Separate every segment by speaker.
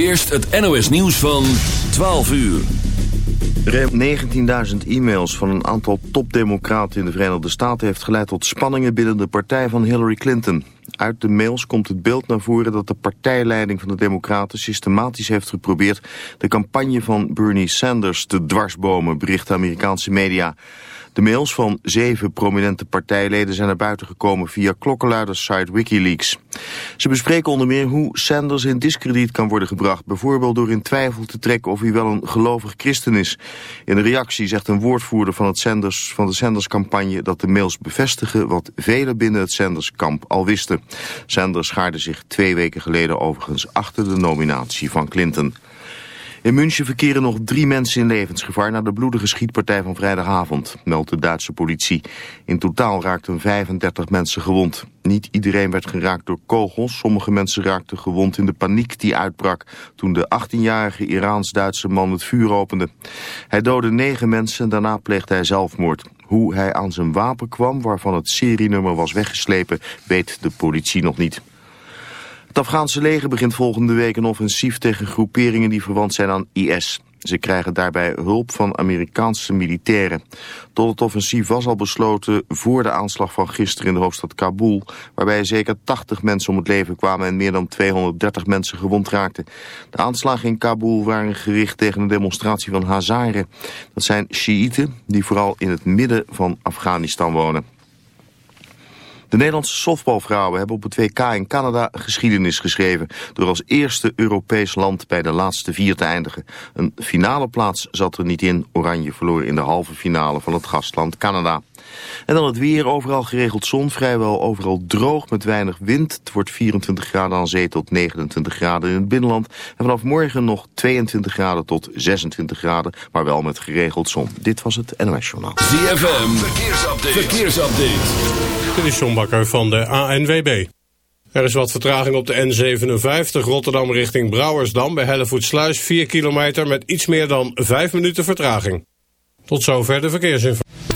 Speaker 1: eerst het NOS nieuws van 12 uur.
Speaker 2: Ruim 19.000 e-mails van een aantal topdemocraten in de Verenigde Staten... heeft geleid tot spanningen binnen de partij van Hillary Clinton. Uit de mails komt het beeld naar voren dat de partijleiding van de Democraten systematisch heeft geprobeerd de campagne van Bernie Sanders te dwarsbomen, berichten Amerikaanse media. De mails van zeven prominente partijleden zijn naar buiten gekomen via klokkenluidersite Wikileaks. Ze bespreken onder meer hoe Sanders in discrediet kan worden gebracht, bijvoorbeeld door in twijfel te trekken of hij wel een gelovig christen is. In een reactie zegt een woordvoerder van, het Sanders, van de Sanders-campagne dat de mails bevestigen wat velen binnen het Sanders-kamp al wisten. Sanders schaarde zich twee weken geleden overigens achter de nominatie van Clinton. In München verkeren nog drie mensen in levensgevaar na de bloedige schietpartij van vrijdagavond, meldt de Duitse politie. In totaal raakten 35 mensen gewond. Niet iedereen werd geraakt door kogels, sommige mensen raakten gewond in de paniek die uitbrak toen de 18-jarige Iraans-Duitse man het vuur opende. Hij doodde negen mensen en daarna pleegde hij zelfmoord. Hoe hij aan zijn wapen kwam, waarvan het serienummer was weggeslepen, weet de politie nog niet. Het Afghaanse leger begint volgende week een offensief tegen groeperingen die verwant zijn aan IS. Ze krijgen daarbij hulp van Amerikaanse militairen. Tot het offensief was al besloten voor de aanslag van gisteren in de hoofdstad Kabul... waarbij zeker 80 mensen om het leven kwamen en meer dan 230 mensen gewond raakten. De aanslagen in Kabul waren gericht tegen een demonstratie van Hazaren. Dat zijn Shiiten die vooral in het midden van Afghanistan wonen. De Nederlandse softbalvrouwen hebben op het WK in Canada geschiedenis geschreven... door als eerste Europees land bij de laatste vier te eindigen. Een finale plaats zat er niet in. Oranje verloor in de halve finale van het gastland Canada. En dan het weer, overal geregeld zon, vrijwel overal droog met weinig wind. Het wordt 24 graden aan zee tot 29 graden in het binnenland. En vanaf morgen nog 22 graden tot 26 graden, maar wel met geregeld zon. Dit was het NOS Journaal.
Speaker 1: ZFM, verkeersupdate. verkeersupdate.
Speaker 3: Dit is John Bakker van de ANWB. Er is wat vertraging op de N57 Rotterdam richting Brouwersdam... bij Hellevoetsluis 4 kilometer met iets meer dan 5 minuten vertraging. Tot zover de verkeersinformatie.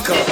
Speaker 4: Go.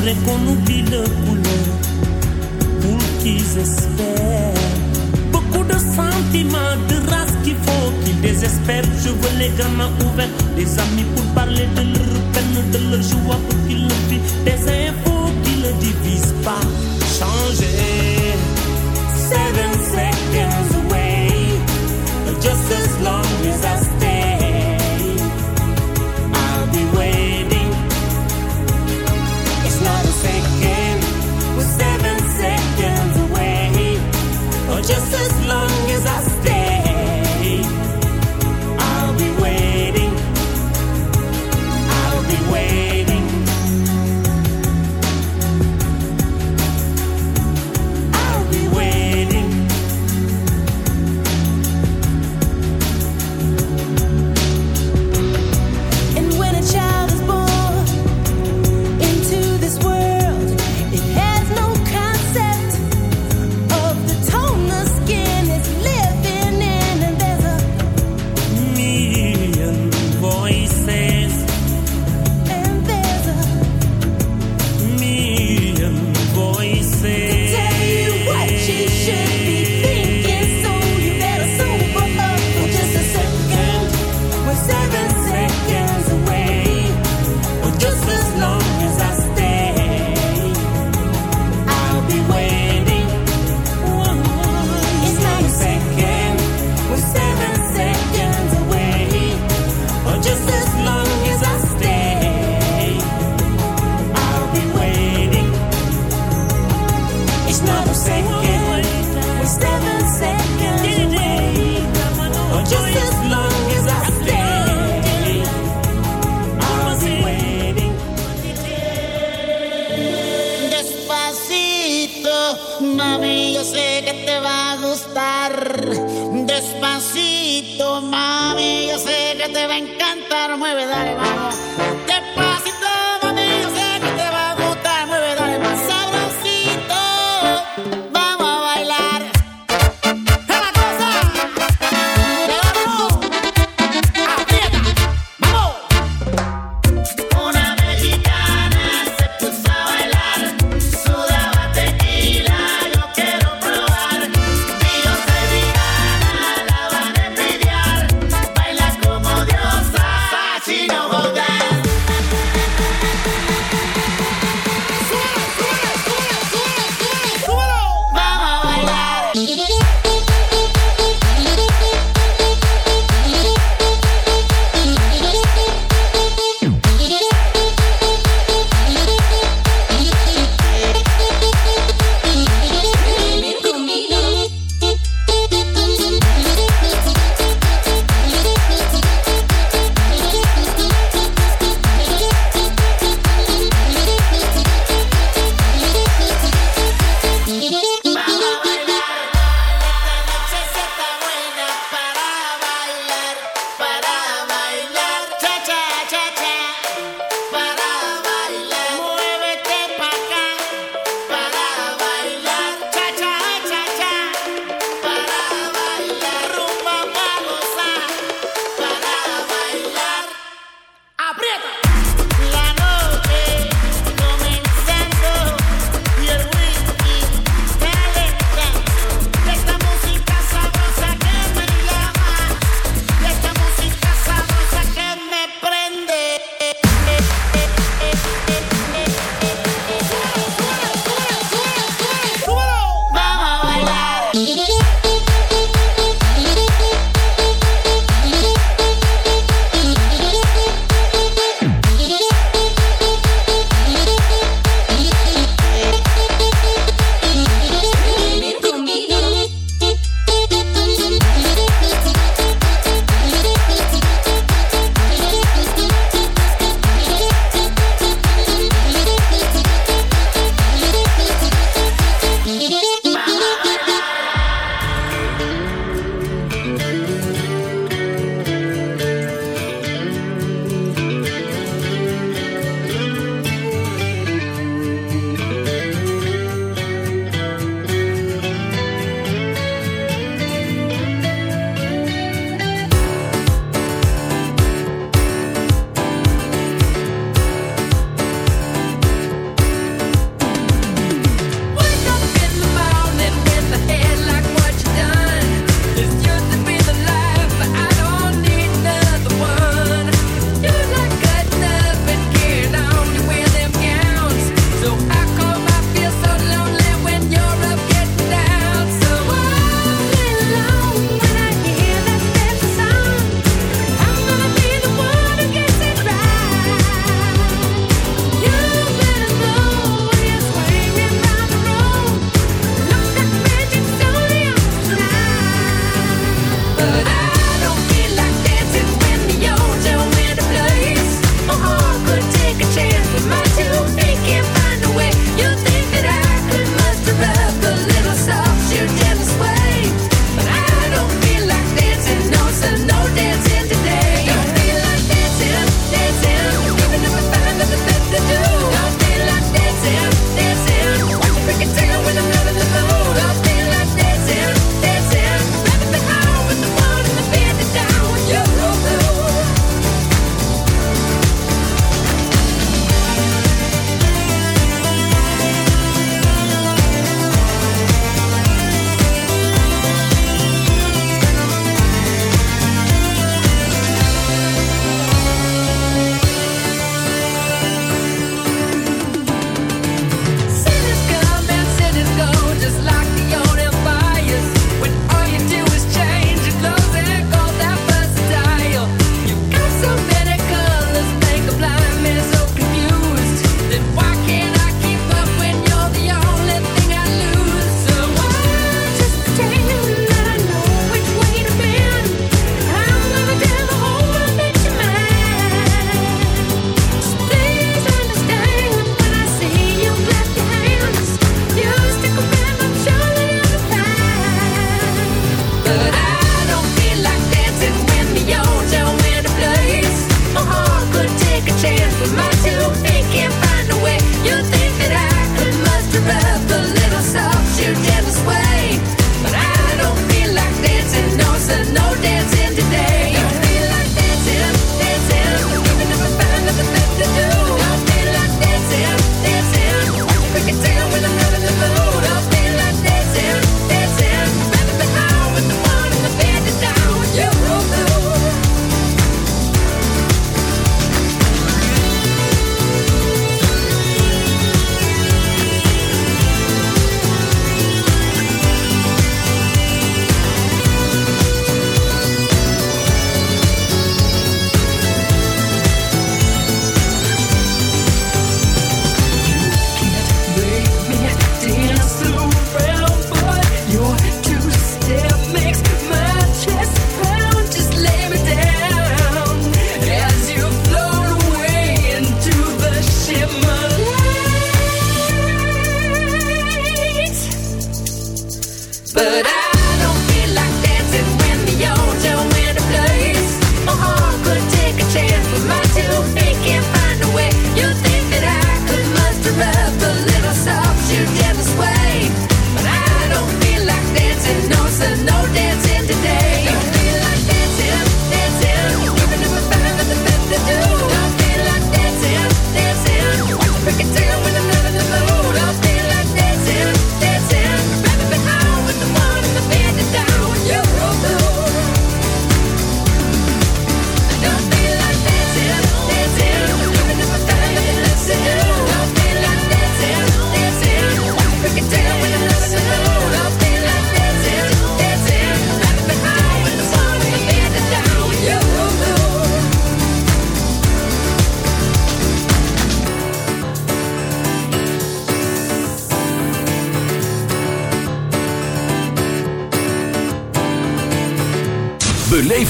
Speaker 5: care conopilă pour qu'ils espèrent. Beaucoup de sentiments, de race qu'il faut qu'ils désespèrent Je veux les gamins ouverts, des amis pour parler de leur peine, de leur joie pour qu'ils le vivent Des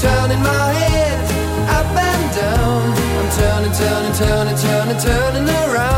Speaker 6: turning my head up and down. I'm turning, turning, turning, turning, turning around.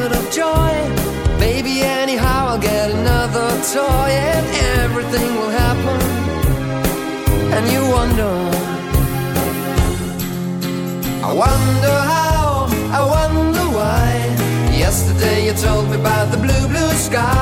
Speaker 6: thousand of joy. Maybe anyhow I'll get another toy and everything will happen. And you wonder, I wonder how, I wonder why. Yesterday you told me about the blue, blue sky.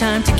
Speaker 7: time to